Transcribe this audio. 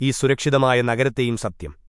ഈ സുരക്ഷിതമായ നഗരത്തെയും സത്യം.